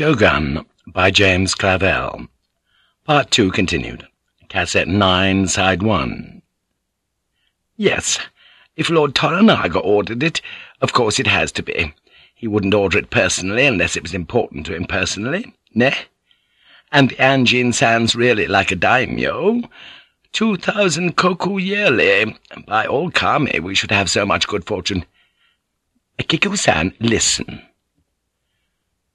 Shogun by James Clavell. Part 2 continued. Cassette 9, Side 1. Yes, if Lord Toranaga ordered it, of course it has to be. He wouldn't order it personally unless it was important to him personally, ne? And the Anjin sounds really like a daimyo. Two thousand koku yearly. By all kami, we should have so much good fortune. Kiku-san, listen.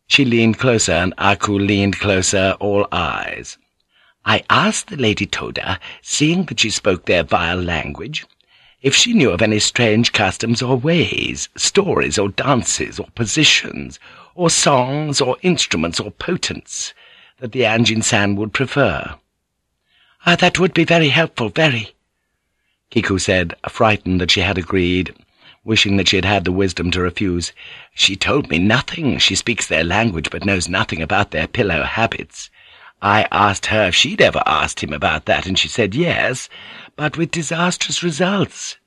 She leaned closer, and Ako leaned closer, all eyes. I asked the Lady Toda, seeing that she spoke their vile language, if she knew of any strange customs or ways, stories or dances or positions, or songs or instruments or potents, that the Anjin-san would prefer. Ah, that would be very helpful, very. Kiku said, frightened that she had agreed, wishing that she had had the wisdom to refuse. She told me nothing. She speaks their language, but knows nothing about their pillow habits. I asked her if she'd ever asked him about that, and she said yes, but with disastrous results.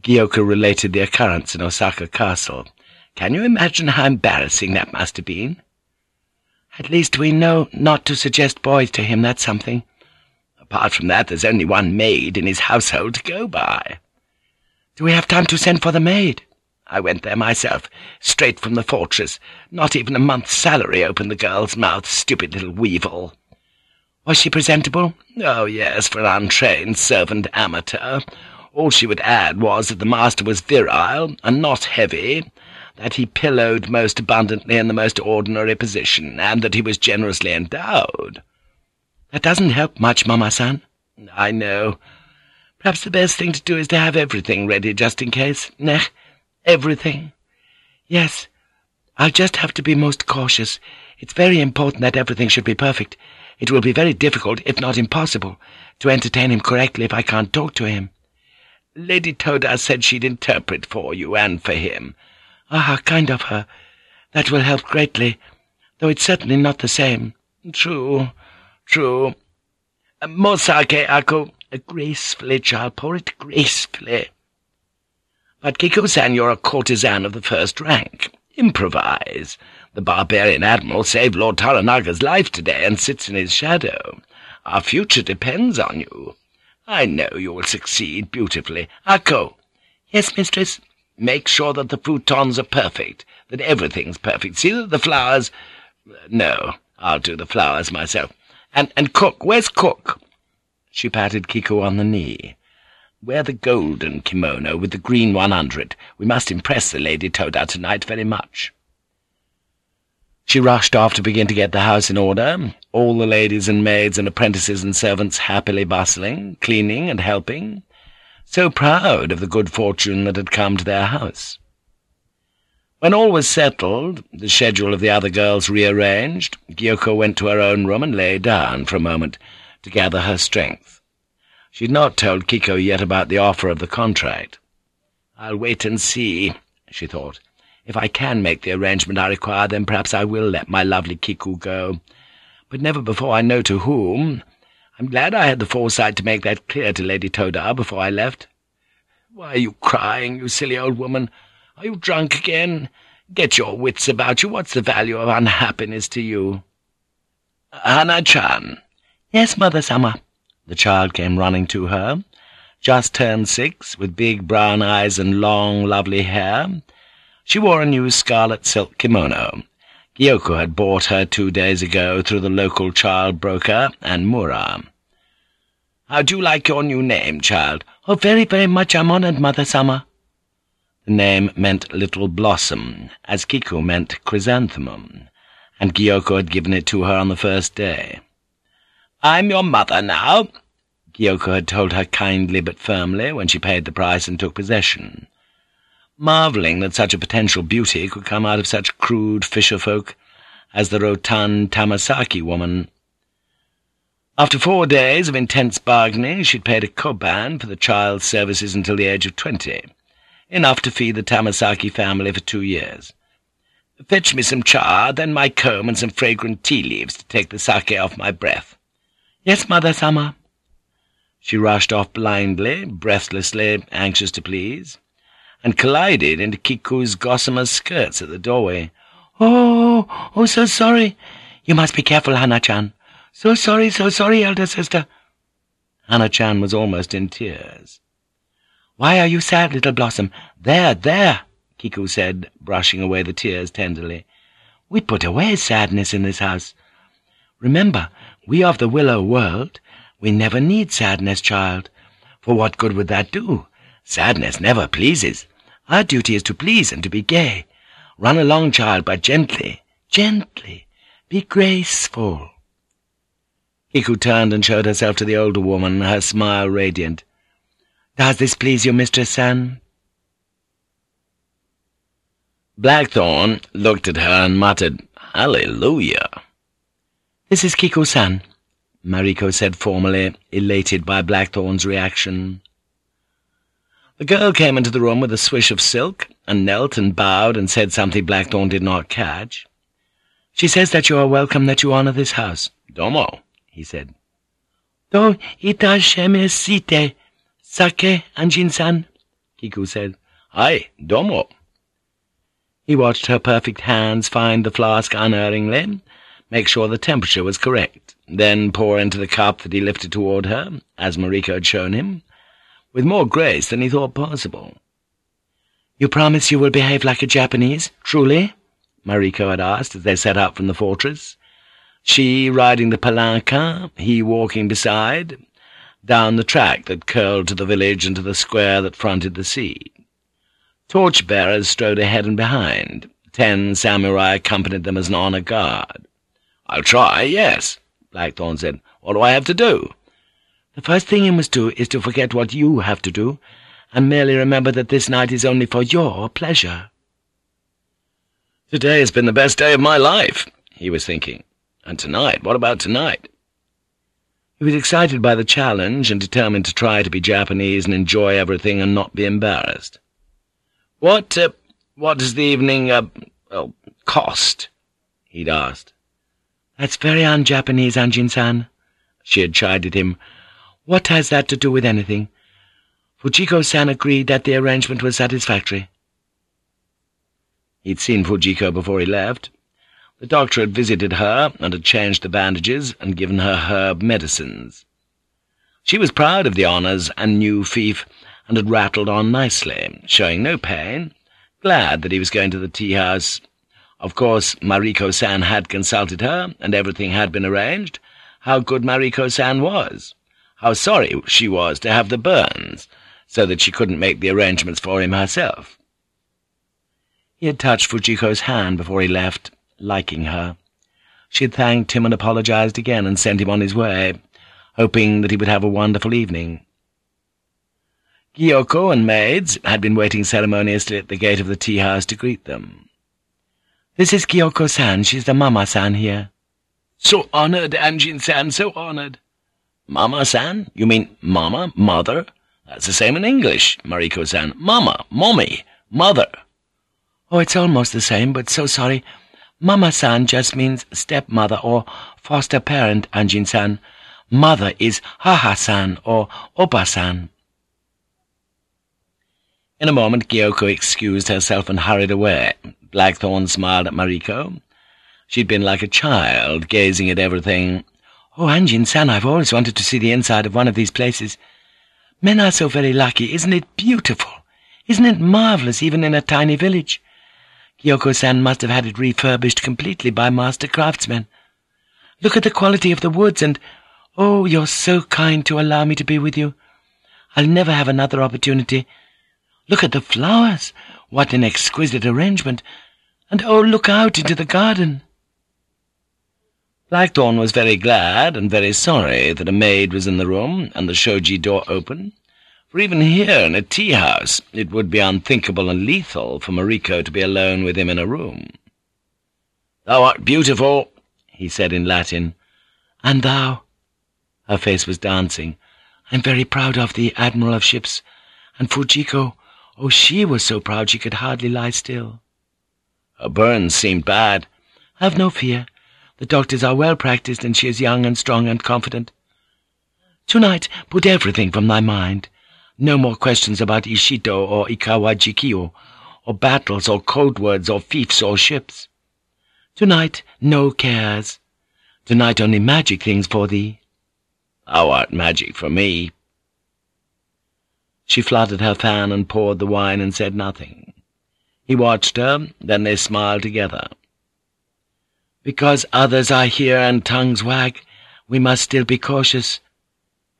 Gyoko related the occurrence in Osaka Castle. Can you imagine how embarrassing that must have been? At least we know not to suggest boys to him, that's something. Apart from that, there's only one maid in his household to go by. Do we have time to send for the maid? I went there myself, straight from the fortress. Not even a month's salary opened the girl's mouth, stupid little weevil. Was she presentable? Oh, yes, for an untrained servant amateur. All she would add was that the master was virile and not heavy, that he pillowed most abundantly in the most ordinary position, and that he was generously endowed. That doesn't help much, Mama-san. I know. Perhaps the best thing to do is to have everything ready just in case. Nech, everything. Yes, I'll just have to be most cautious. It's very important that everything should be perfect. It will be very difficult, if not impossible, to entertain him correctly if I can't talk to him. Lady Toda said she'd interpret for you and for him. Ah, kind of her. That will help greatly, though it's certainly not the same. True, true. More sake, Ako. Gracefully, child, pour it gracefully. But Kiku-san, you're a courtesan of the first rank. Improvise. The barbarian admiral saved Lord Toranaga's life today and sits in his shadow. Our future depends on you. I know you will succeed beautifully. Ako. Yes, mistress. Make sure that the futons are perfect, that everything's perfect. See that the flowers... No, I'll do the flowers myself. And, and Cook, where's Cook? She patted Kiku on the knee. Wear the golden kimono with the green one under it. We must impress the Lady Toda tonight very much. She rushed off to begin to get the house in order, all the ladies and maids and apprentices and servants happily bustling, cleaning and helping, so proud of the good fortune that had come to their house. When all was settled, the schedule of the other girls rearranged, Gyoko went to her own room and lay down for a moment, to gather her strength. She'd not told Kiku yet about the offer of the contract. I'll wait and see, she thought. If I can make the arrangement I require, then perhaps I will let my lovely Kiku go. But never before I know to whom. I'm glad I had the foresight to make that clear to Lady Toda before I left. Why are you crying, you silly old woman? Are you drunk again? Get your wits about you. What's the value of unhappiness to you? Hana-chan, Yes, Mother sama. The child came running to her, just turned six, with big brown eyes and long, lovely hair. She wore a new scarlet silk kimono. Gyoko had bought her two days ago through the local child broker and Mura. How do you like your new name, child? Oh, very, very much I'm honored, Mother sama. The name meant Little Blossom, as Kiku meant Chrysanthemum, and Gyoko had given it to her on the first day. I'm your mother now, Gyoko had told her kindly but firmly when she paid the price and took possession, marvelling that such a potential beauty could come out of such crude fisher-folk as the rotund Tamasaki woman. After four days of intense bargaining, she'd paid a koban for the child's services until the age of twenty, enough to feed the Tamasaki family for two years. Fetch me some cha, then my comb and some fragrant tea leaves to take the sake off my breath. Yes, Mother-sama. She rushed off blindly, breathlessly, anxious to please, and collided into Kiku's gossamer skirts at the doorway. Oh, Oh, so sorry. You must be careful, Hana-chan. So sorry, so sorry, elder sister. Hana-chan was almost in tears. Why are you sad, little Blossom? There, there, Kiku said, brushing away the tears tenderly. We put away sadness in this house. Remember, we of the Willow world, we never need sadness, child. For what good would that do? Sadness never pleases. Our duty is to please and to be gay. Run along, child, but gently, gently. Be graceful. Kiku turned and showed herself to the older woman, her smile radiant. Does this please you, Mistress San? Blackthorn looked at her and muttered, Hallelujah. This is Kiku-san, Mariko said formally, elated by Blackthorn's reaction. The girl came into the room with a swish of silk, and knelt and bowed and said something Blackthorn did not catch. She says that you are welcome, that you honor this house. Domo, he said. Do itashimashite, sake, Anjin-san, Kiku said. Aye, domo. He watched her perfect hands find the flask unerringly, make sure the temperature was correct, then pour into the cup that he lifted toward her, as Mariko had shown him, with more grace than he thought possible. "'You promise you will behave like a Japanese, truly?' Mariko had asked as they set out from the fortress. She riding the palanquin, he walking beside, down the track that curled to the village and to the square that fronted the sea. Torch-bearers strode ahead and behind. Ten samurai accompanied them as an honor guard. "'I'll try, yes,' Blackthorn said. "'What do I have to do?' The first thing you must do is to forget what you have to do, and merely remember that this night is only for your pleasure. Today has been the best day of my life, he was thinking. And tonight, what about tonight? He was excited by the challenge and determined to try to be Japanese and enjoy everything and not be embarrassed. What, uh, what does the evening, uh, well, cost? he'd asked. That's very un-Japanese, Anjin-san, she had chided him, what has that to do with anything? Fujiko-san agreed that the arrangement was satisfactory. He'd seen Fujiko before he left. The doctor had visited her and had changed the bandages and given her herb medicines. She was proud of the honours and new fief, and had rattled on nicely, showing no pain, glad that he was going to the tea-house. Of course, Mariko-san had consulted her, and everything had been arranged. How good Mariko-san was! how sorry she was to have the burns, so that she couldn't make the arrangements for him herself. He had touched Fujiko's hand before he left, liking her. She had thanked him and apologized again and sent him on his way, hoping that he would have a wonderful evening. Gyoko and maids had been waiting ceremoniously at the gate of the tea-house to greet them. "'This is Gyoko-san. She's the Mama-san here.' "'So honored, Anjin-san, so honored.' Mama-san? You mean mama, mother? That's the same in English, Mariko-san. Mama, mommy, mother. Oh, it's almost the same, but so sorry. Mama-san just means stepmother or foster parent, Anjin-san. Mother is Haha-san or Opa-san. In a moment, Gyoko excused herself and hurried away. Blackthorn smiled at Mariko. She'd been like a child, gazing at everything Oh, Anjin-san, I've always wanted to see the inside of one of these places. Men are so very lucky. Isn't it beautiful? Isn't it marvelous, even in a tiny village? Gyoko-san must have had it refurbished completely by master craftsmen. Look at the quality of the woods, and, oh, you're so kind to allow me to be with you. I'll never have another opportunity. Look at the flowers. What an exquisite arrangement. And, oh, look out into the garden. Blackthorn was very glad and very sorry that a maid was in the room and the shoji door open, for even here in a tea-house it would be unthinkable and lethal for Mariko to be alone with him in a room. "'Thou art beautiful,' he said in Latin. "'And thou?' Her face was dancing. "'I'm very proud of thee, Admiral of Ships. And Fujiko, oh, she was so proud she could hardly lie still.' Her burns seemed bad. "'Have no fear. The doctors are well practiced, and she is young and strong and confident. Tonight, put everything from thy mind. No more questions about Ishido or Ikawa Jikkyu, or battles or code words or fiefs or ships. Tonight, no cares. Tonight only magic things for thee. Thou art magic for me. She fluttered her fan and poured the wine and said nothing. He watched her, then they smiled together. Because others are here and tongues wag, we must still be cautious.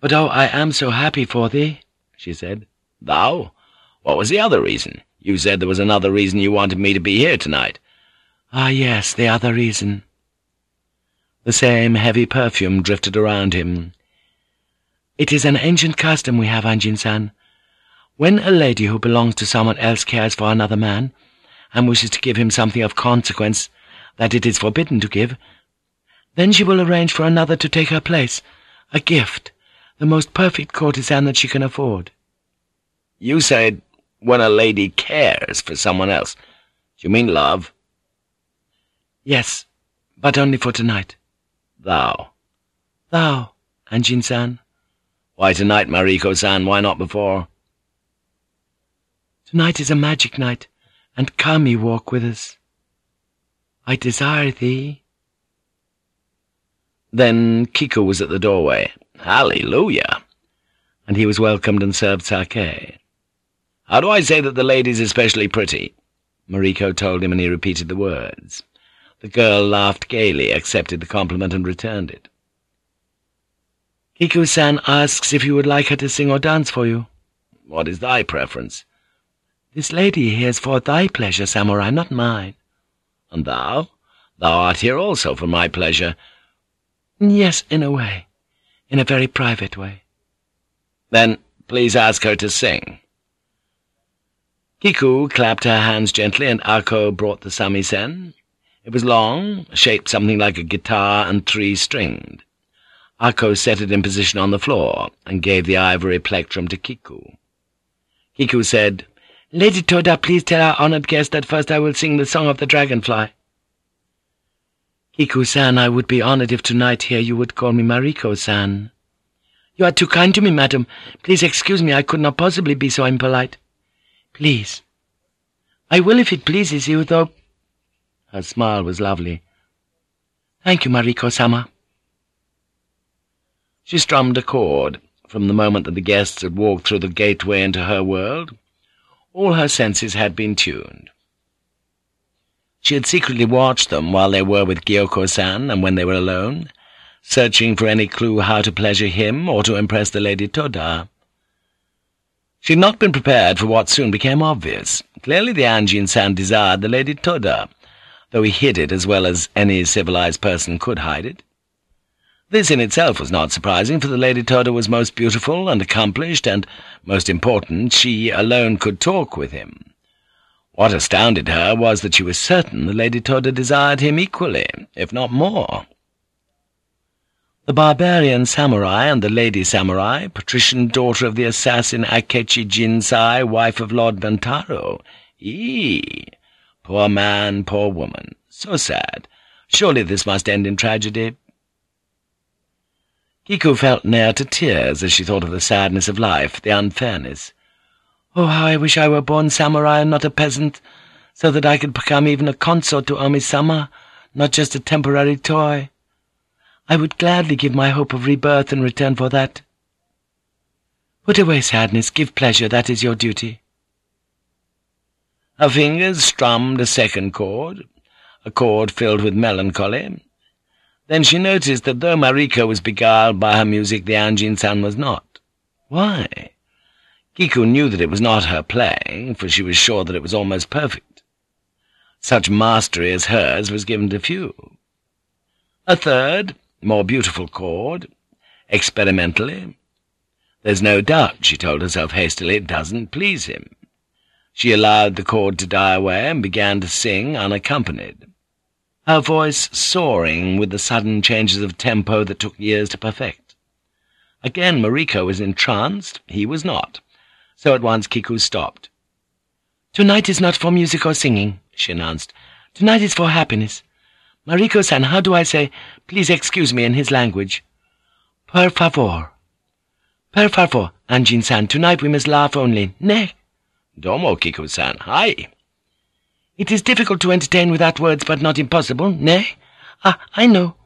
But oh, I am so happy for thee, she said. Thou? What was the other reason? You said there was another reason you wanted me to be here tonight. Ah, yes, the other reason. The same heavy perfume drifted around him. It is an ancient custom we have, Anjin-san. When a lady who belongs to someone else cares for another man, and wishes to give him something of consequence that it is forbidden to give, then she will arrange for another to take her place, a gift, the most perfect courtesan that she can afford. You said when a lady cares for someone else. Do you mean love? Yes, but only for tonight. Thou. Thou, Anjin-san. Why tonight, Mariko-san? Why not before? Tonight is a magic night, and Kami walk with us. I desire thee. Then Kiku was at the doorway. Hallelujah! And he was welcomed and served sake. How do I say that the lady's especially pretty? Mariko told him, and he repeated the words. The girl laughed gaily, accepted the compliment, and returned it. Kiku-san asks if you would like her to sing or dance for you. What is thy preference? This lady here is for thy pleasure, samurai, not mine. And thou? Thou art here also for my pleasure. Yes, in a way. In a very private way. Then please ask her to sing. Kiku clapped her hands gently, and Ako brought the samisen. It was long, shaped something like a guitar, and three-stringed. Ako set it in position on the floor, and gave the ivory plectrum to Kiku. Kiku said, Lady Toda, please tell our honored guest that first I will sing the song of the dragonfly. Kiku-san, I would be honored if tonight here you would call me Mariko-san. You are too kind to me, madam. Please excuse me, I could not possibly be so impolite. Please. I will if it pleases you, though... Her smile was lovely. Thank you, Mariko-sama. She strummed a chord. From the moment that the guests had walked through the gateway into her world, all her senses had been tuned. She had secretly watched them while they were with Gyoko-san and when they were alone, searching for any clue how to pleasure him or to impress the Lady Toda. She had not been prepared for what soon became obvious. Clearly the Anjin-san desired the Lady Toda, though he hid it as well as any civilized person could hide it. This in itself was not surprising, for the Lady Toda was most beautiful and accomplished, and, most important, she alone could talk with him. What astounded her was that she was certain the Lady Toda desired him equally, if not more. The barbarian samurai and the lady samurai, patrician daughter of the assassin Akechi Jinsai, wife of Lord Buntaro. Eee! Poor man, poor woman. So sad. Surely this must end in tragedy. Kiku felt near to tears as she thought of the sadness of life, the unfairness. Oh, how I wish I were born samurai and not a peasant, so that I could become even a consort to Omi-sama, not just a temporary toy. I would gladly give my hope of rebirth in return for that. Put away sadness, give pleasure, that is your duty. Her fingers strummed a second chord, a chord filled with melancholy. Then she noticed that though Mariko was beguiled by her music, the Anjin-san was not. Why? Kiku knew that it was not her playing, for she was sure that it was almost perfect. Such mastery as hers was given to few. A third, more beautiful chord, experimentally. There's no doubt, she told herself hastily, it doesn't please him. She allowed the chord to die away and began to sing unaccompanied, her voice soaring with the sudden changes of tempo that took years to perfect. Again Mariko was entranced, he was not, so at once Kiku stopped. "'Tonight is not for music or singing,' she announced. "'Tonight is for happiness. Mariko-san, how do I say, please excuse me in his language? Per favor. Per favor, Anjin-san, tonight we must laugh only, ne? Domo, Kiku-san, hi. It is difficult to entertain without words, but not impossible, nay? Ah, I know.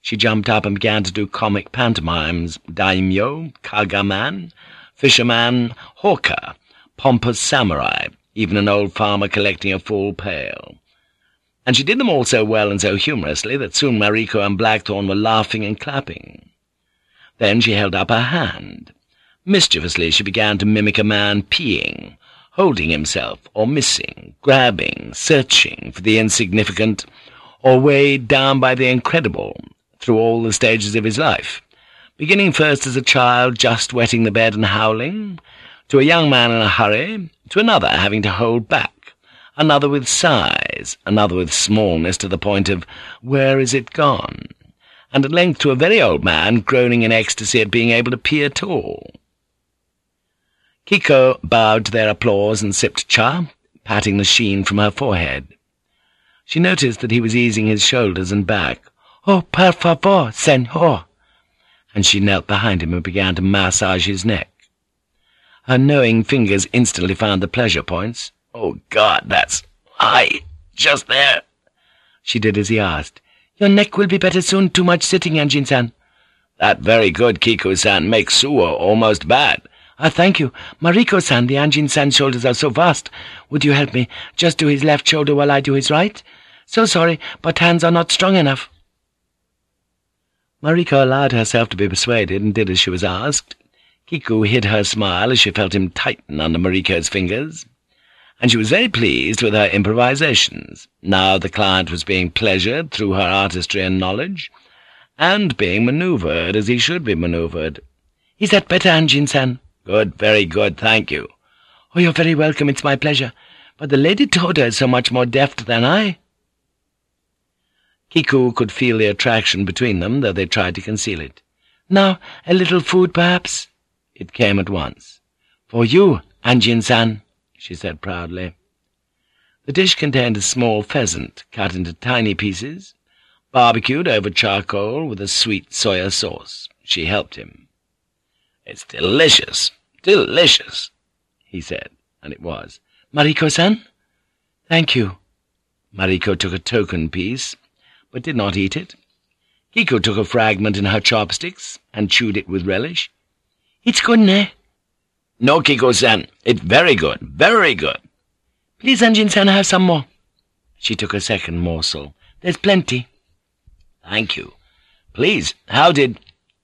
She jumped up and began to do comic pantomimes, daimyo, kagaman, fisherman, hawker, pompous samurai, even an old farmer collecting a full pail. And she did them all so well and so humorously that soon Mariko and Blackthorn were laughing and clapping. Then she held up her hand. Mischievously she began to mimic a man peeing, holding himself, or missing, grabbing, searching for the insignificant, or weighed down by the incredible, through all the stages of his life, beginning first as a child just wetting the bed and howling, to a young man in a hurry, to another having to hold back, another with size, another with smallness to the point of where is it gone, and at length to a very old man groaning in ecstasy at being able to pee at all. Kiku bowed to their applause and sipped cha, patting the sheen from her forehead. She noticed that he was easing his shoulders and back, Oh, per favor, senor. And she knelt behind him and began to massage his neck. Her knowing fingers instantly found the pleasure points. Oh, God, that's high, just there. She did as he asked. Your neck will be better soon, too much sitting, Anjin-san. That very good, Kiku-san, makes Suo almost bad. Ah, thank you. Mariko-san, the Anjin-san's shoulders are so vast. Would you help me? Just do his left shoulder while I do his right? So sorry, but hands are not strong enough. Mariko allowed herself to be persuaded and did as she was asked. Kiku hid her smile as she felt him tighten under Mariko's fingers, and she was very pleased with her improvisations. Now the client was being pleasured through her artistry and knowledge, and being manoeuvred as he should be manoeuvred. "'Is that better, Anjin-san?' "'Good, very good, thank you.' "'Oh, you're very welcome, it's my pleasure. But the Lady Toda is so much more deft than I.' Kiku could feel the attraction between them, though they tried to conceal it. "'Now, a little food, perhaps?' It came at once. "'For you, Anjin-san,' she said proudly. The dish contained a small pheasant, cut into tiny pieces, barbecued over charcoal with a sweet soya sauce. She helped him. "'It's delicious, delicious,' he said, and it was. "'Mariko-san?' "'Thank you.' Mariko took a token piece, but did not eat it. Kiku took a fragment in her chopsticks and chewed it with relish. "'It's good, ne?' "'No, Kiku-san. It's very good, very good.' "'Please, Anjin-san, have some more.' She took a second morsel. "'There's plenty.' "'Thank you. Please, how did...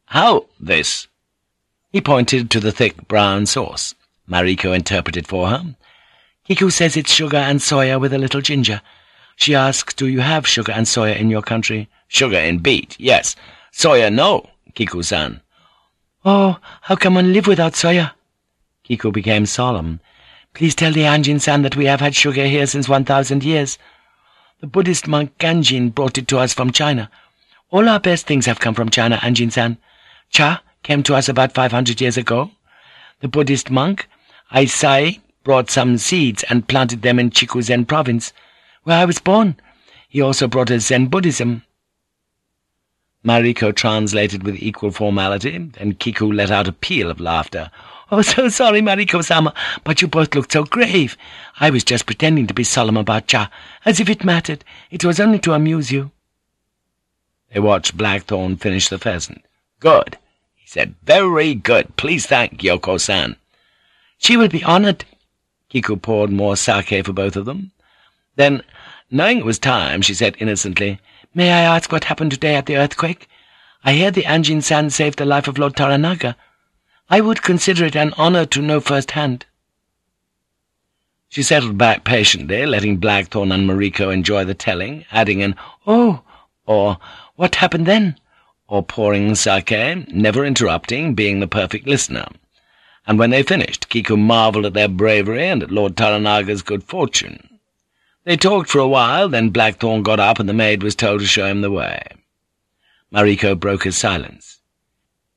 how this?' He pointed to the thick brown sauce. Mariko interpreted for her. "'Kiku says it's sugar and soya with a little ginger.' She asks, do you have sugar and soya in your country? Sugar in beet, yes. Soya, no, Kiku-san. Oh, how can one live without soya? Kiku became solemn. Please tell the Anjin-san that we have had sugar here since one thousand years. The Buddhist monk Ganjin brought it to us from China. All our best things have come from China, Anjin-san. Cha came to us about five hundred years ago. The Buddhist monk, Eisai, brought some seeds and planted them in Chikuzen province where I was born. He also brought us Zen Buddhism. Mariko translated with equal formality, and Kiku let out a peal of laughter. Oh, so sorry, Mariko-sama, but you both looked so grave. I was just pretending to be solemn about Cha, as if it mattered. It was only to amuse you. They watched Blackthorn finish the pheasant. Good, said. Very good. Please thank Gyoko-san. She will be honored. Kiku poured more sake for both of them. Then, knowing it was time, she said innocently, May I ask what happened today at the earthquake? I hear the Anjin-san saved the life of Lord Toranaga. I would consider it an honor to know firsthand. She settled back patiently, letting Blackthorn and Mariko enjoy the telling, adding an, Oh, or, What happened then? Or pouring sake, never interrupting, being the perfect listener. And when they finished, Kiku marvelled at their bravery and at Lord Toranaga's good fortune. They talked for a while, then Blackthorn got up and the maid was told to show him the way. Mariko broke his silence.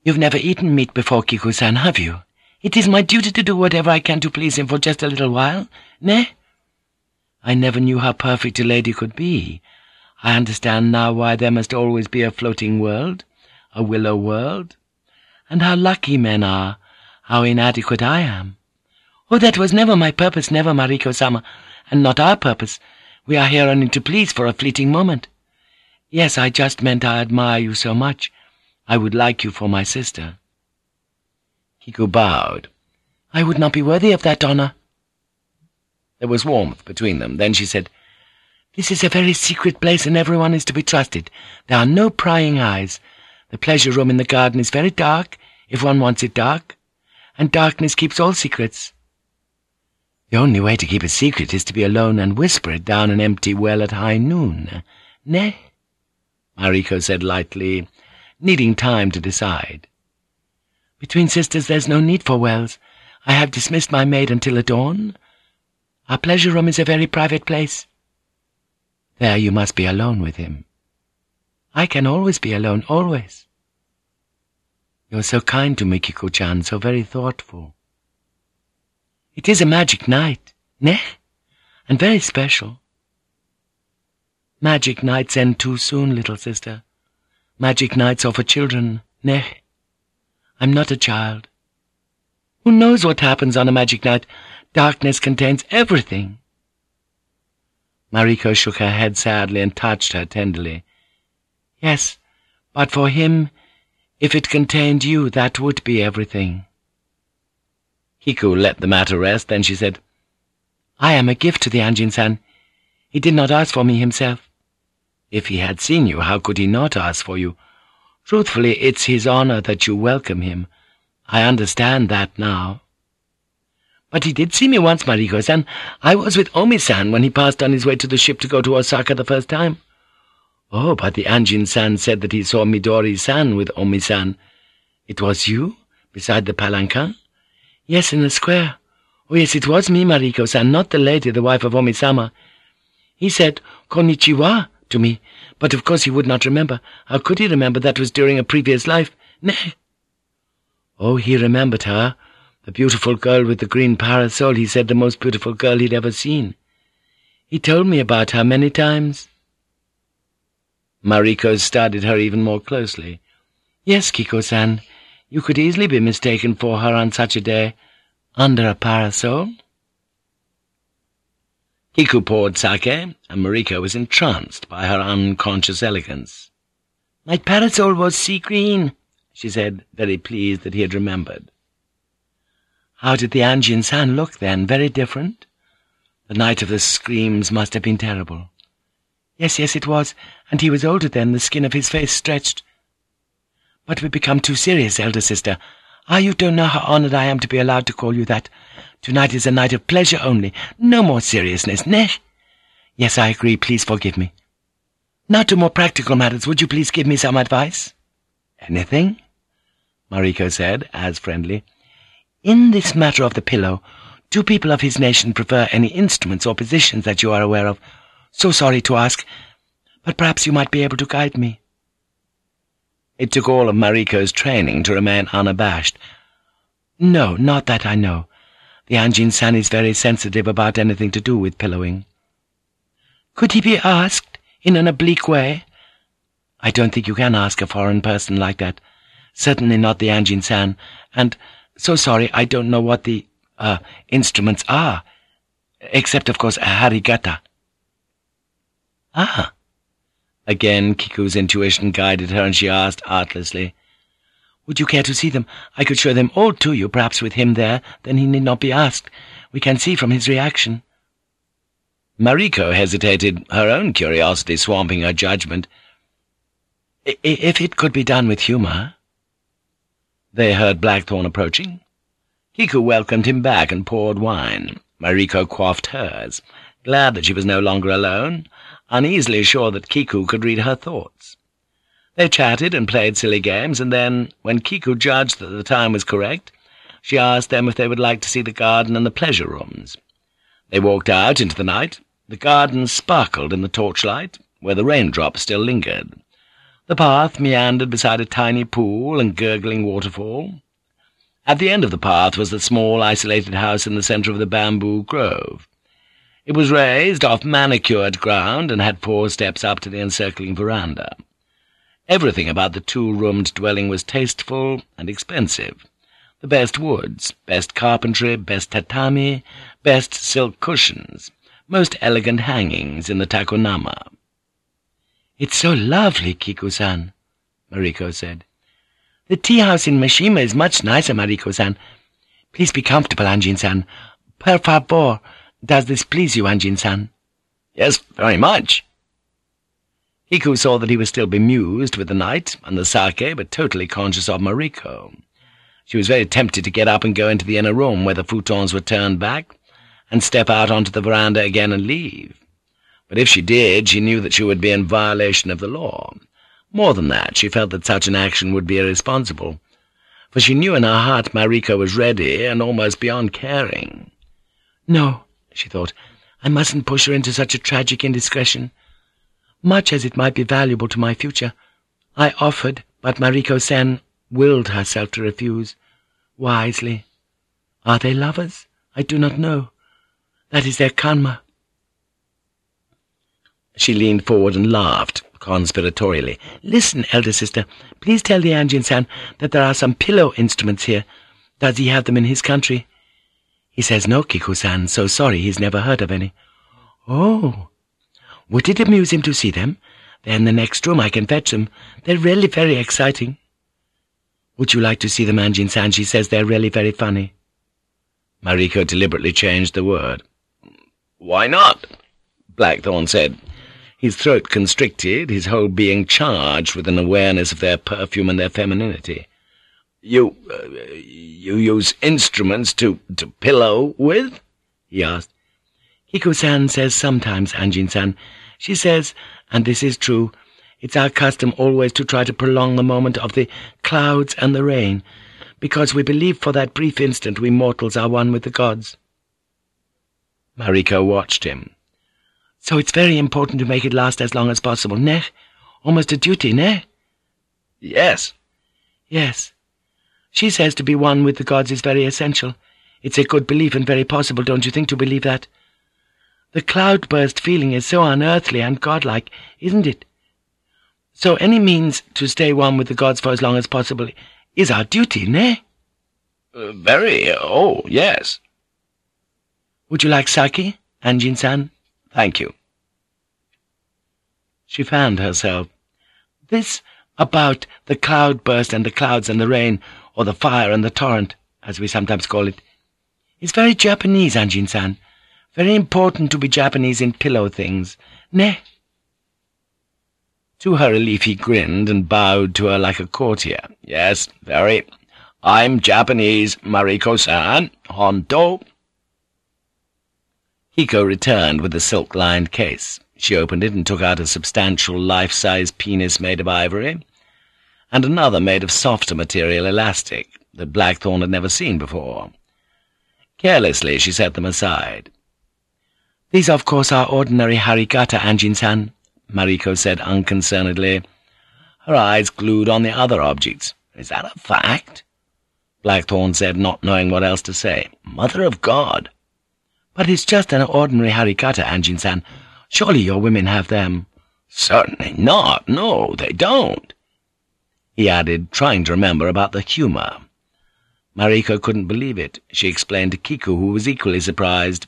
"'You've never eaten meat before, Kiku-san, have you? It is my duty to do whatever I can to please him for just a little while, ne? I never knew how perfect a lady could be. I understand now why there must always be a floating world, a willow world, and how lucky men are, how inadequate I am. Oh, that was never my purpose, never, Mariko-sama. and not our purpose. We are here only to please for a fleeting moment. Yes, I just meant I admire you so much. I would like you for my sister. Kiku bowed. I would not be worthy of that honor. There was warmth between them. Then she said, This is a very secret place and everyone is to be trusted. There are no prying eyes. The pleasure room in the garden is very dark, if one wants it dark, and darkness keeps all secrets. The only way to keep a secret is to be alone and whisper it down an empty well at high noon. Ne? Mariko said lightly, needing time to decide. Between sisters there's no need for wells. I have dismissed my maid until the dawn. Our pleasure room is a very private place. There you must be alone with him. I can always be alone, always. You're so kind to me, Kiku-chan, so very thoughtful. It is a magic night, ne? And very special. Magic nights end too soon, little sister. Magic nights are for children, ne? I'm not a child. Who knows what happens on a magic night? Darkness contains everything. Mariko shook her head sadly and touched her tenderly. Yes, but for him, if it contained you, that would be everything. Kiku let the matter rest, then she said, I am a gift to the Anjin-san. He did not ask for me himself. If he had seen you, how could he not ask for you? Truthfully, it's his honor that you welcome him. I understand that now. But he did see me once, Mariko-san. I was with Omi-san when he passed on his way to the ship to go to Osaka the first time. Oh, but the Anjin-san said that he saw Midori-san with Omi-san. It was you, beside the palanquin? Yes, in the square. Oh, yes, it was me, Mariko-san, not the lady, the wife of Omi-sama. He said, Konnichiwa, to me, but of course he would not remember. How could he remember? That was during a previous life. Nay. Oh, he remembered her. The beautiful girl with the green parasol, he said the most beautiful girl he'd ever seen. He told me about her many times. Mariko studied her even more closely. Yes, Kiku-san, you could easily be mistaken for her on such a day, under a parasol. Kiku poured sake, and Mariko was entranced by her unconscious elegance. My parasol was sea green, she said, very pleased that he had remembered. How did the Anjin-san look then? Very different? The night of the screams must have been terrible. Yes, yes, it was, and he was older then, the skin of his face stretched. But we become too serious, elder sister. Ah, you don't know how honored I am to be allowed to call you that. Tonight is a night of pleasure only. No more seriousness, ne? Yes, I agree. Please forgive me. Now to more practical matters. Would you please give me some advice? Anything? Mariko said, as friendly. In this matter of the pillow, do people of his nation prefer any instruments or positions that you are aware of? So sorry to ask, but perhaps you might be able to guide me. It took all of Mariko's training to remain unabashed. No, not that I know. The Anjin-san is very sensitive about anything to do with pillowing. Could he be asked in an oblique way? I don't think you can ask a foreign person like that. Certainly not the Anjin-san. And, so sorry, I don't know what the, uh, instruments are. Except, of course, a harigata. Ah, Again Kiku's intuition guided her, and she asked artlessly, Would you care to see them? I could show them all to you, perhaps with him there, then he need not be asked. We can see from his reaction. Mariko hesitated, her own curiosity swamping her judgment. I if it could be done with humour. They heard Blackthorn approaching. Kiku welcomed him back and poured wine. Mariko quaffed hers, glad that she was no longer alone, uneasily sure that Kiku could read her thoughts. They chatted and played silly games, and then, when Kiku judged that the time was correct, she asked them if they would like to see the garden and the pleasure rooms. They walked out into the night. The garden sparkled in the torchlight, where the raindrops still lingered. The path meandered beside a tiny pool and gurgling waterfall. At the end of the path was the small, isolated house in the centre of the bamboo grove. It was raised off manicured ground and had four steps up to the encircling veranda. Everything about the two-roomed dwelling was tasteful and expensive. The best woods, best carpentry, best tatami, best silk cushions, most elegant hangings in the tokonoma. It's so lovely, Kiku-san, Mariko said. The tea house in Mishima is much nicer, Mariko-san. Please be comfortable, Anjin-san. Per favor, does this please you, Anjin-san? Yes, very much. Kiku saw that he was still bemused with the night and the sake, but totally conscious of Mariko. She was very tempted to get up and go into the inner room where the futons were turned back, and step out onto the veranda again and leave. But if she did, she knew that she would be in violation of the law. More than that, she felt that such an action would be irresponsible, for she knew in her heart Mariko was ready and almost beyond caring. No, she thought, I mustn't push her into such a tragic indiscretion. Much as it might be valuable to my future, I offered, but Mariko-san willed herself to refuse. Wisely. Are they lovers? I do not know. That is their karma. She leaned forward and laughed, conspiratorially. Listen, elder sister, please tell the Anjin-san that there are some pillow instruments here. Does he have them in his country? He says no, Kiku-san, so sorry he's never heard of any. Oh, would it amuse him to see them? They're in the next room, I can fetch them. They're really very exciting. Would you like to see them, Anjin-san? She says they're really very funny. Mariko deliberately changed the word. Why not? Blackthorn said, his throat constricted, his whole being charged with an awareness of their perfume and their femininity. You, uh, you use instruments to, to pillow with? he asked. Kiku-san says sometimes, Anjin-san. She says, and this is true, it's our custom always to try to prolong the moment of the clouds and the rain, because we believe for that brief instant we mortals are one with the gods. Mariko watched him. So it's very important to make it last as long as possible, ne? Almost a duty, ne? Yes. Yes. She says to be one with the gods is very essential. It's a good belief and very possible, don't you think, to believe that? The cloudburst feeling is so unearthly and godlike, isn't it? So any means to stay one with the gods for as long as possible is our duty, ne? Uh, very, oh, yes. Would you like sake, Anjin-san? Thank you. She found herself. This about the cloudburst and the clouds and the rain, or the fire and the torrent, as we sometimes call it, is very Japanese, Anjin-san. Very important to be Japanese in pillow things, ne? To her relief he grinned and bowed to her like a courtier. Yes, very. I'm Japanese, Mariko-san. Honto. Hiko returned with the silk-lined case. She opened it and took out a substantial life-size penis made of ivory, and another made of softer material elastic that Blackthorn had never seen before. Carelessly she set them aside. These, of course, are ordinary harigata, Anjin-san, Mariko said unconcernedly, her eyes glued on the other objects. Is that a fact? Blackthorn said, not knowing what else to say. Mother of God! But it's just an ordinary harigata, Anjin-san. Surely your women have them. Certainly not. No, they don't. He added, trying to remember about the humour. Mariko couldn't believe it. She explained to Kiku, who was equally surprised.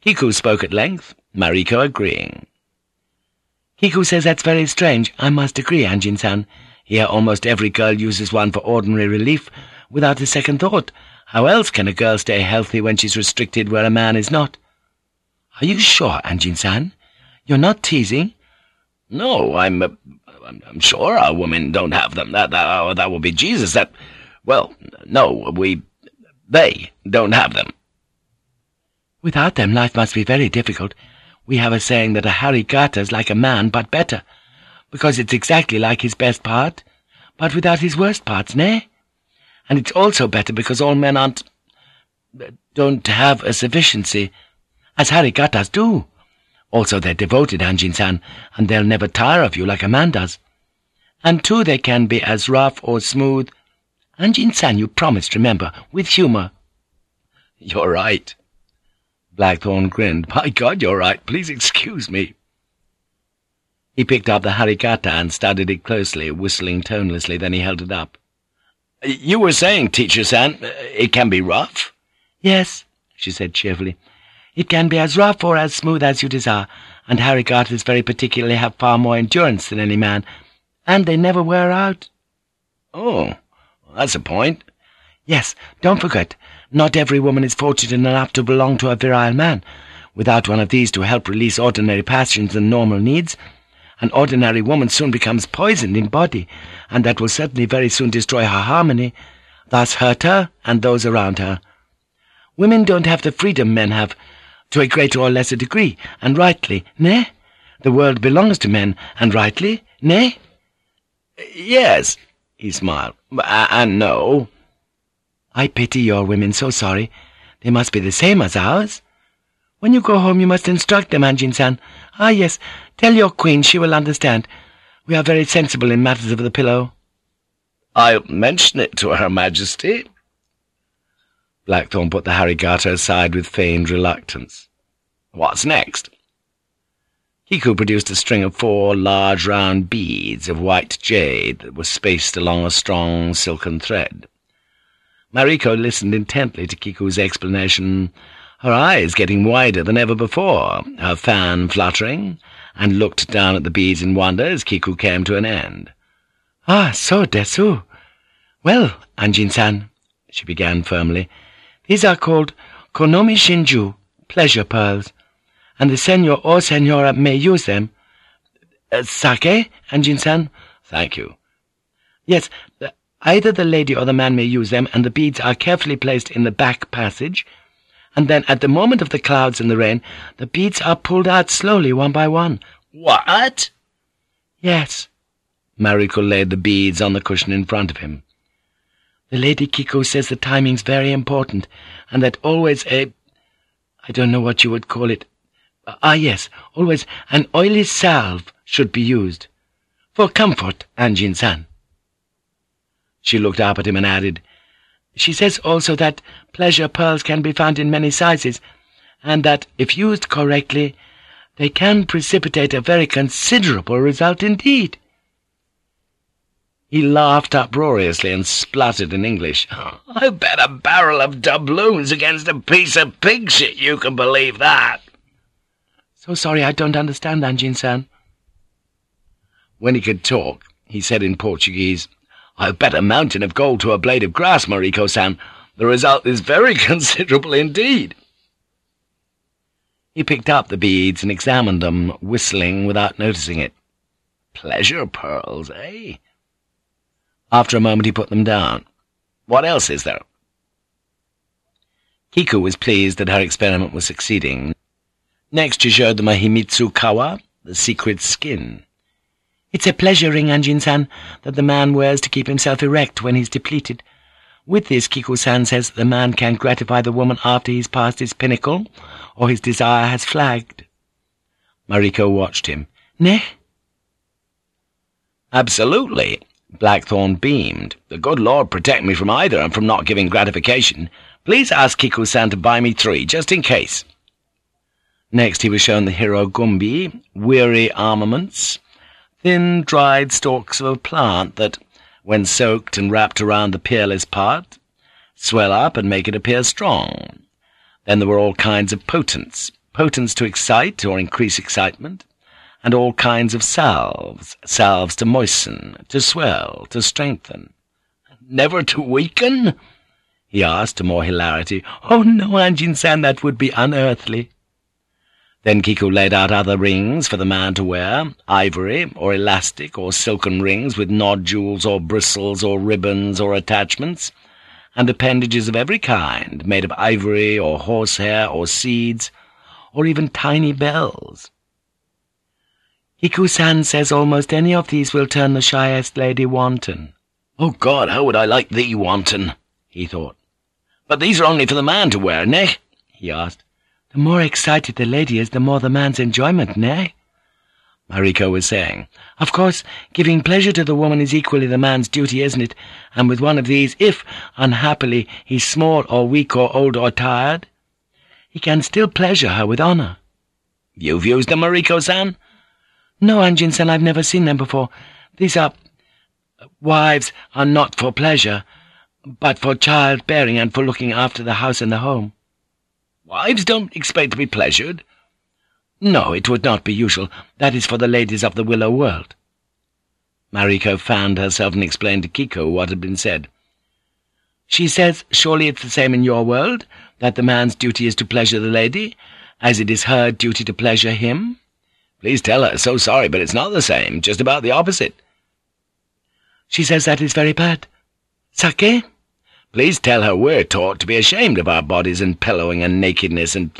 Kiku spoke at length, Mariko agreeing. Kiku says that's very strange. I must agree, Anjin-san. Here almost every girl uses one for ordinary relief, without a second thought. How else can a girl stay healthy when she's restricted where a man is not? Are you sure, Anjin-san? You're not teasing? No, I'm, uh, I'm, I'm sure our women don't have them. That, that, uh, that will be Jesus. That, well, no, we, they don't have them. Without them, life must be very difficult. We have a saying that a harigata is like a man, but better, because it's exactly like his best part, but without his worst parts, nay? And it's also better because all men aren't... don't have a sufficiency, as harigatas do. Also, they're devoted, Anjin-san, and they'll never tire of you like a man does. And too, they can be as rough or smooth. Anjin-san, you promised, remember, with humour. You're right. Blackthorn grinned. By God, you're right. Please excuse me. He picked up the harigata and studied it closely, whistling tonelessly, then he held it up. You were saying, teacher-san, uh, it can be rough? Yes, she said cheerfully. It can be as rough or as smooth as you desire, and harigatas very particularly have far more endurance than any man, and they never wear out. Oh, that's a point. Yes, don't forget, not every woman is fortunate enough to belong to a virile man. Without one of these to help release ordinary passions and normal needs, an ordinary woman soon becomes poisoned in body, and that will certainly very soon destroy her harmony, thus hurt her and those around her. Women don't have the freedom men have, to a greater or lesser degree, and rightly, nay? The world belongs to men, and rightly, nay? Yes, he smiled, and no. I pity your women, so sorry. They must be the same as ours. When you go home, you must instruct them, Anjin-san. Ah, yes, tell your queen she will understand. We are very sensible in matters of the pillow. I'll mention it to Her Majesty. Blackthorne put the harigata aside with feigned reluctance. What's next? Kiku produced a string of four large round beads of white jade that were spaced along a strong silken thread. Mariko listened intently to Kiku's explanation, her eyes getting wider than ever before, her fan fluttering, and looked down at the beads in wonder as Kiku came to an end. "'Ah, so desu. Well, Anjin-san,' she began firmly, these are called Konomi Shinju, pleasure pearls, and the senor or senora may use them. Uh, sake, Anjin-san? Thank you. Yes, either the lady or the man may use them, and the beads are carefully placed in the back passage, and then at the moment of the clouds and the rain, the beads are pulled out slowly one by one. What? Yes. Mariko laid the beads on the cushion in front of him. The Lady Kiku says the timing's very important, and that always a... I don't know what you would call it. Ah, yes, always an oily salve should be used. For comfort, Anjin-san. She looked up at him and added, She says also that pleasure pearls can be found in many sizes, and that, if used correctly, they can precipitate a very considerable result indeed. He laughed uproariously and spluttered in English. I bet a barrel of doubloons against a piece of pig shit you can believe that. So sorry I don't understand, Anjin-san. When he could talk, he said in Portuguese, I bet a mountain of gold to a blade of grass, Mariko-san. The result is very considerable indeed. He picked up the beads and examined them, whistling without noticing it. Pleasure pearls, eh? After a moment he put them down. What else is there? Kiku was pleased that her experiment was succeeding. Next she showed them a Himitsu Kawa, the secret skin. It's a pleasure ring, Anjin-san, that the man wears to keep himself erect when he's depleted. With this, Kiku-san says the man can't gratify the woman after he's passed his pinnacle, or his desire has flagged. Mariko watched him. Ne? Absolutely. Blackthorne beamed. The good Lord protect me from either and from not giving gratification. Please ask Kiku-san to buy me three, just in case. Next he was shown the Hirogumbi, weary armaments, thin, dried stalks of a plant that, when soaked and wrapped around the peerless part, swell up and make it appear strong. Then there were all kinds of potents, potents to excite or increase excitement, and all kinds of salves, salves to moisten, to swell, to strengthen. Never to weaken? he asked, to more hilarity. Oh, no, Anjin-san, that would be unearthly. Then Kiku laid out other rings for the man to wear, ivory, or elastic, or silken rings with nodules, or bristles, or ribbons, or attachments, and appendages of every kind, made of ivory, or horsehair, or seeds, or even tiny bells. Kiku-san says almost any of these will turn the shyest lady wanton. Oh God, how would I like thee wanton, he thought. But these are only for the man to wear, nay? he asked. The more excited the lady is, the more the man's enjoyment, nay? Mariko was saying. Of course, giving pleasure to the woman is equally the man's duty, isn't it? And with one of these, if, unhappily, he's small or weak or old or tired, he can still pleasure her with honor. You've used them, Mariko-san? No, Anjin-san, I've never seen them before. These are... Wives are not for pleasure, but for childbearing and for looking after the house and the home. Wives don't expect to be pleasured. No, it would not be usual. That is for the ladies of the Willow World. Mariko fanned herself and explained to Kiku what had been said. She says, surely it's the same in your world, that the man's duty is to pleasure the lady, as it is her duty to pleasure him? Please tell her, so sorry, but it's not the same, just about the opposite. She says that is very bad. Sake? Please tell her we're taught to be ashamed of our bodies and pillowing and nakedness and,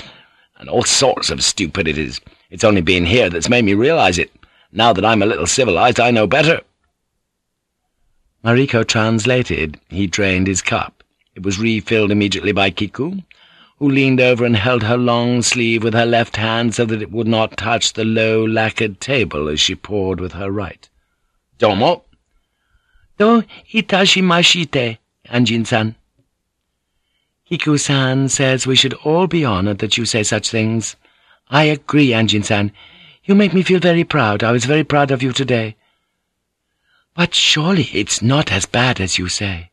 and all sorts of stupidities. It's only being here that's made me realize it. Now that I'm a little civilized, I know better.' Mariko translated. He drained his cup. It was refilled immediately by Kiku, who leaned over and held her long sleeve with her left hand so that it would not touch the low, lacquered table as she poured with her right. Domo. Do itashimashite, Anjin-san. Kiku-san says we should all be honored that you say such things. I agree, Anjin-san. You make me feel very proud. I was very proud of you today. But surely it's not as bad as you say.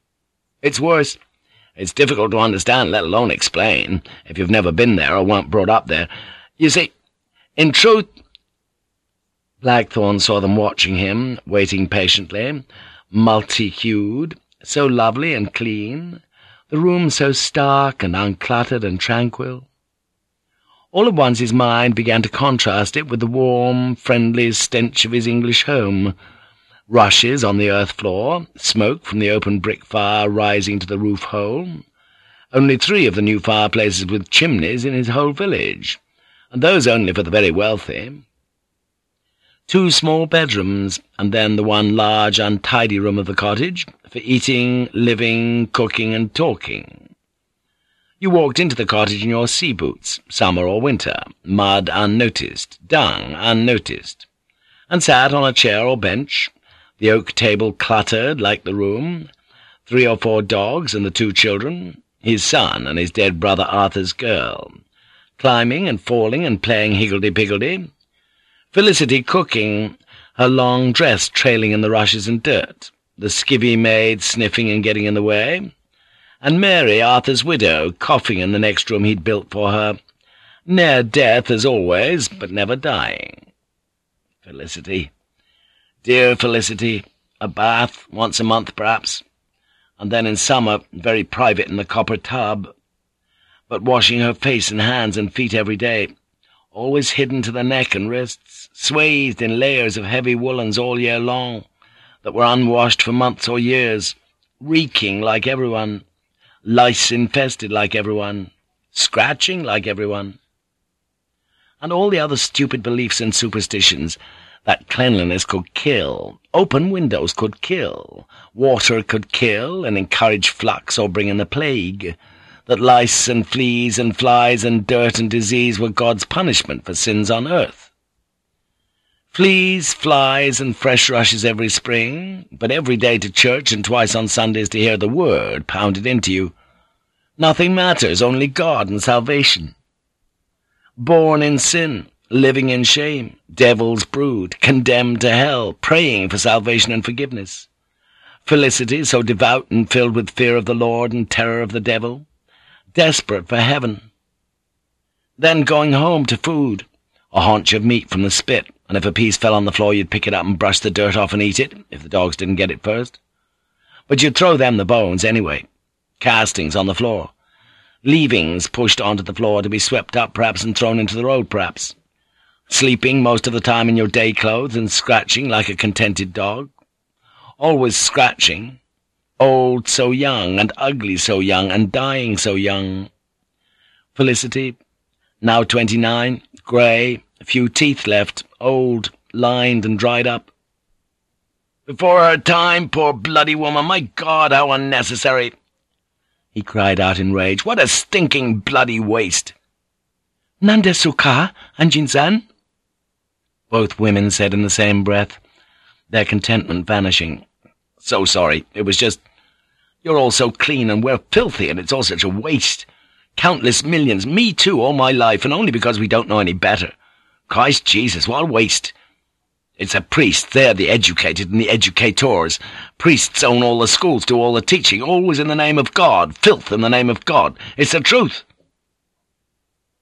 It's worse. It's difficult to understand, let alone explain, if you've never been there or weren't brought up there. You see, in truth— Blackthorne saw them watching him, waiting patiently, multi-hued, so lovely and clean, the room so stark and uncluttered and tranquil. All at once his mind began to contrast it with the warm, friendly stench of his English home, rushes on the earth floor, smoke from the open brick fire rising to the roof hole, only three of the new fireplaces with chimneys in his whole village, and those only for the very wealthy. Two small bedrooms, and then the one large, untidy room of the cottage, for eating, living, cooking, and talking. You walked into the cottage in your sea boots, summer or winter, mud unnoticed, dung unnoticed, and sat on a chair or bench, the oak table cluttered like the room, three or four dogs and the two children, his son and his dead brother Arthur's girl, climbing and falling and playing higgledy-piggledy, Felicity cooking, her long dress trailing in the rushes and dirt, the skivvy maid sniffing and getting in the way, and Mary, Arthur's widow, coughing in the next room he'd built for her, near death as always, but never dying. Felicity, Dear Felicity, a bath once a month perhaps, and then in summer very private in the copper tub, but washing her face and hands and feet every day, always hidden to the neck and wrists, swathed in layers of heavy woolens all year long, that were unwashed for months or years, reeking like everyone, lice-infested like everyone, scratching like everyone, and all the other stupid beliefs and superstitions that cleanliness could kill, open windows could kill, water could kill and encourage flux or bring in the plague, that lice and fleas and flies and dirt and disease were God's punishment for sins on earth. Fleas, flies, and fresh rushes every spring, but every day to church and twice on Sundays to hear the word pounded into you. Nothing matters, only God and salvation. Born in sin, living in shame, devil's brood, condemned to hell, praying for salvation and forgiveness. Felicity, so devout and filled with fear of the Lord and terror of the devil, desperate for heaven. Then going home to food, a haunch of meat from the spit, and if a piece fell on the floor you'd pick it up and brush the dirt off and eat it, if the dogs didn't get it first. But you'd throw them the bones anyway. Castings on the floor. Leavings pushed onto the floor to be swept up perhaps and thrown into the road perhaps sleeping most of the time in your day clothes and scratching like a contented dog. Always scratching. Old so young, and ugly so young, and dying so young. Felicity, now twenty-nine, grey, few teeth left, old, lined and dried up. Before her time, poor bloody woman, my God, how unnecessary! He cried out in rage. What a stinking bloody waste! Nandesuka, Anjin-san? both women said in the same breath, their contentment vanishing. So sorry. It was just... You're all so clean and we're filthy and it's all such a waste. Countless millions, me too, all my life, and only because we don't know any better. Christ Jesus, what waste. It's a priest, they're the educated and the educators. Priests own all the schools, do all the teaching, always in the name of God, filth in the name of God. It's the truth.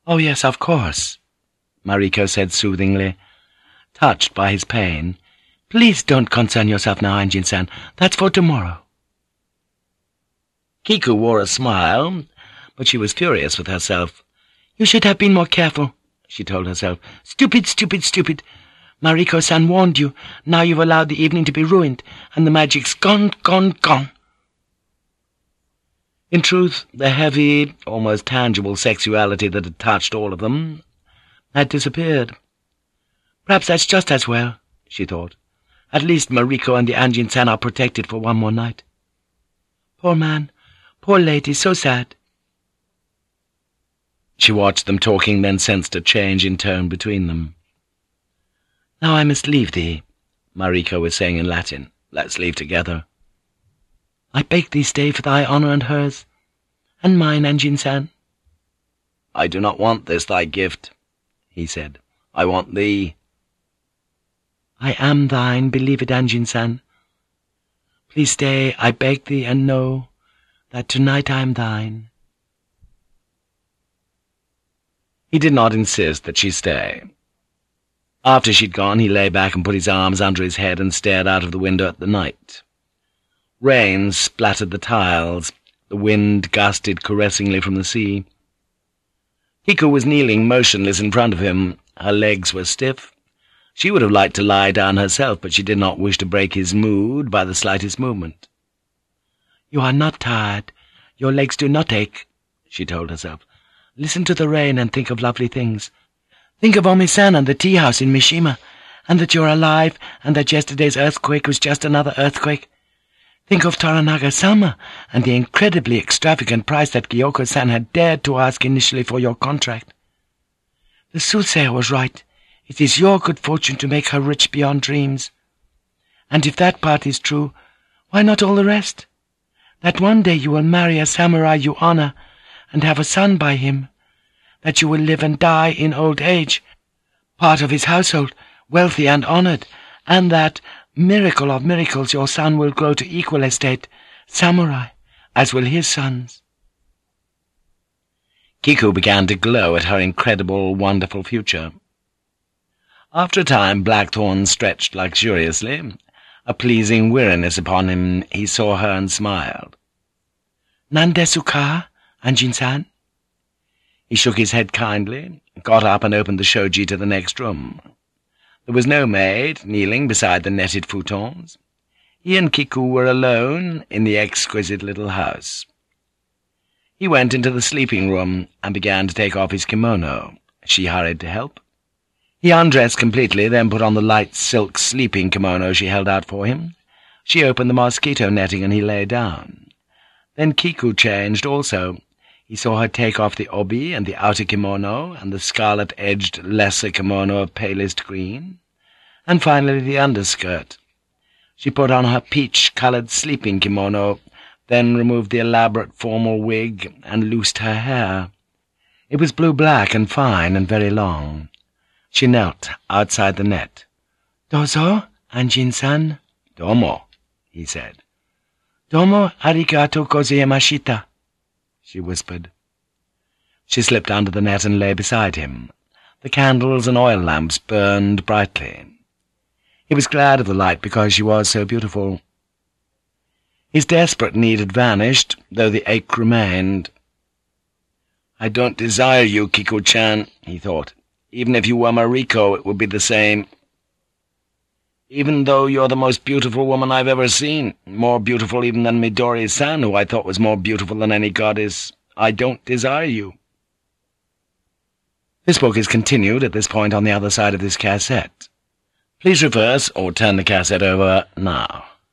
Oh, yes, of course, Mariko said soothingly, touched by his pain. Please don't concern yourself now, Anjin-san. That's for tomorrow. Kiku wore a smile, but she was furious with herself. You should have been more careful, she told herself. Stupid, stupid, stupid. Mariko-san warned you. Now you've allowed the evening to be ruined, and the magic's gone, gone, gone. In truth, the heavy, almost tangible sexuality that had touched all of them had disappeared. Perhaps that's just as well, she thought. At least Mariko and the Anjin-san are protected for one more night. Poor man, poor lady, so sad. She watched them talking, then sensed a change in tone between them. Now I must leave thee, Mariko was saying in Latin. Let's leave together. I beg thee stay for thy honour and hers, and mine, Anjin-san. I do not want this thy gift, he said. I want thee. I am thine, believe it, Anjin-san. Please stay, I beg thee, and know that tonight I am thine. He did not insist that she stay. After she'd gone, he lay back and put his arms under his head and stared out of the window at the night. Rain splattered the tiles. The wind gusted caressingly from the sea. Kiku was kneeling motionless in front of him. Her legs were stiff. She would have liked to lie down herself, but she did not wish to break his mood by the slightest movement. "'You are not tired. Your legs do not ache,' she told herself. "'Listen to the rain and think of lovely things. Think of Omi-san and the tea-house in Mishima, and that you're alive, and that yesterday's earthquake was just another earthquake. Think of Toranaga-sama and the incredibly extravagant price that Gyoko-san had dared to ask initially for your contract. The soothsayer was right. It is your good fortune to make her rich beyond dreams. And if that part is true, why not all the rest? That one day you will marry a samurai you honor and have a son by him. That you will live and die in old age, part of his household, wealthy and honored, and that, Miracle of miracles, your son will grow to equal estate, samurai, as will his sons. Kiku began to glow at her incredible, wonderful future. After a time, Blackthorne stretched luxuriously. A pleasing weariness upon him, he saw her and smiled. Nandesuka, Anjin-san? He shook his head kindly, got up and opened the shoji to the next room. There was no maid kneeling beside the netted futons. He and Kiku were alone in the exquisite little house. He went into the sleeping room and began to take off his kimono. She hurried to help. He undressed completely, then put on the light silk sleeping kimono she held out for him. She opened the mosquito netting and he lay down. Then Kiku changed also. He saw her take off the obi and the outer kimono and the scarlet-edged lesser kimono of palest green, and finally the underskirt. She put on her peach-coloured sleeping kimono, then removed the elaborate formal wig and loosed her hair. It was blue-black and fine and very long. She knelt outside the net. "'Dozo, Anjin-san?' "'Domo,' he said. "'Domo arigato gozaimashita.' she whispered. She slipped under the net and lay beside him. The candles and oil lamps burned brightly. He was glad of the light because she was so beautiful. His desperate need had vanished, though the ache remained. I don't desire you, Kiku-chan, he thought. Even if you were Mariko, it would be the same. Even though you're the most beautiful woman I've ever seen, more beautiful even than Midori-san, who I thought was more beautiful than any goddess, I don't desire you. This book is continued at this point on the other side of this cassette. Please reverse or turn the cassette over now.